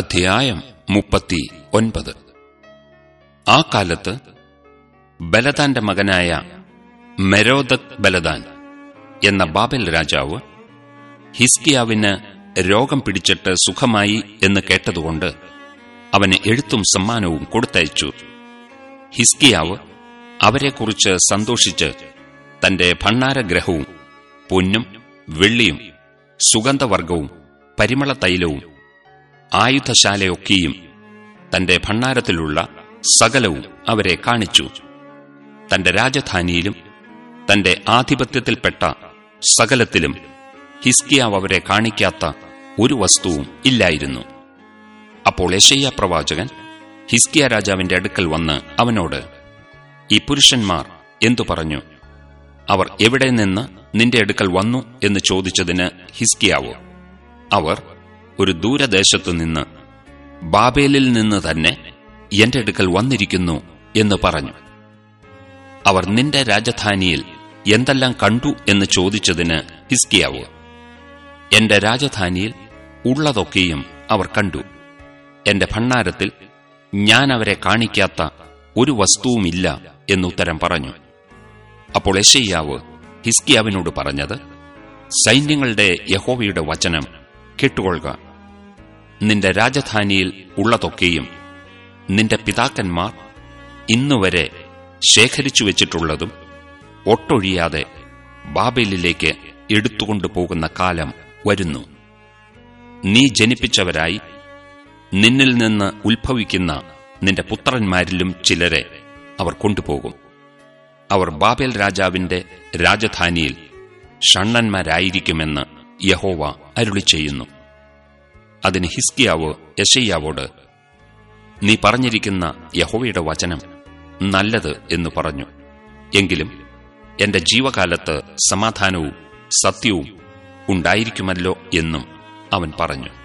അധ്യായം മുപ്പത്തി ഒൻപത് ആ കാലത്ത് ബലദാന്റെ മകനായ മെരോദക് ബലദാൻ എന്ന ബാബൽ രാജാവ് ഹിസ്കിയാവിന് രോഗം പിടിച്ചിട്ട് സുഖമായി എന്ന് കേട്ടതുകൊണ്ട് അവന് എഴുത്തും സമ്മാനവും കൊടുത്തയച്ചു. ഹിസ്കിയാവ് അവരെക്കുറിച്ച് സന്തോഷിച്ച് തന്റെ ഭണ്ണാരഗ്രഹവും പൊന്നും വെള്ളിയും സുഗന്ധവർഗവും പരിമള തൈലവും ആയുധശാലയൊക്കെയും തന്റെ ഭണ്ണാരത്തിലുള്ള സകലവും അവരെ കാണിച്ചു. തന്റെ രാജധാനിയിലും തന്റെ ആധിപത്യത്തിൽപ്പെട്ട സകലത്തിലും ഹിസ്കിയാവ് അവരെ കാണിക്കാത്ത ഒരു വസ്തുവും ഇല്ലായിരുന്നു. അപ്പോൾ യശയ്യ പ്രവാചകൻ ഹിസ്കിയ രാജാവിന്റെ അടുക്കൽ വന്ന് അവനോട് ഈ പുരുഷന്മാർ എന്തു പറഞ്ഞു? അവർ എവിടെ നിന്ന് നിന്റെ അടുക്കൽ വന്നു? എന്ന് ചോദിച്ചതിന് ഹിസ്കിയാവോ അവർ ഒരു ദൂരദേശത്തു നിന്ന് ബാബേലിൽ നിന്ന് തന്നെ എന്റെ അടുക്കൽ വന്നിരിക്കുന്നു എന്ന് പറഞ്ഞു. അവർ നിന്റെ രാജധാനിയിൽ എന്തെല്ലാം കണ്ടു എന്ന് ചോദിച്ചതിന് ഹിസ്കിയാവ് എന്റെ രാജധാനിയിൽ ഉള്ളതൊക്കെയും അവർ കണ്ടു. എന്റെ ഭണ്ണാരത്തിൽ ഞാൻ അവരെ കാണിക്കാത്ത ഒരു വസ്തുവുമില്ല എന്നുത്തരം പറഞ്ഞു. അപ്പോൾ യശയ്യാവ് ഹിസ്കിയാവിനോട് പറഞ്ഞത് സൈന്യങ്ങളുടെ യഹോവയുടെ വചനം കേട്ടുകൊള്ളുക. നിന്റെ രാജധാനിയിൽ ഉള്ളതൊക്കെയും നിന്റെ പിതാക്കന്മാർ ഇന്നുവരെ ശേഖരിച്ചു വെച്ചിട്ടുള്ളതും ഒട്ടൊഴിയാതെ ബാബേലിലേക്ക് എടുത്തുകൊണ്ടുപോകുന്ന കാലം വരുന്നു. നീ ജനിപ്പിച്ചവരായി നിന്നിൽ നിന്ന് ഉത്ഭവിക്കുന്ന നിന്റെ പുത്രന്മാരിലും ചിലരെ അവർ കൊണ്ടുപോകും. അവർ ബാബേൽ രാജാവിന്റെ രാജധാനിയിൽ ഷണ്ണന്മാരായിരിക്കുമെന്ന് യഹോവ അരുളി ചെയ്യുന്നു അതിന് ഹിസ്കിയാവ് യശയ്യാവോട് നീ പറഞ്ഞിരിക്കുന്ന യഹോവയുടെ വചനം നല്ലത് എന്ന് പറഞ്ഞു. എങ്കിലും എന്റെ ജീവകാലത്ത് സമാധാനവും സത്യവും ഉണ്ടായിരിക്കുമല്ലോ എന്നും അവൻ പറഞ്ഞു.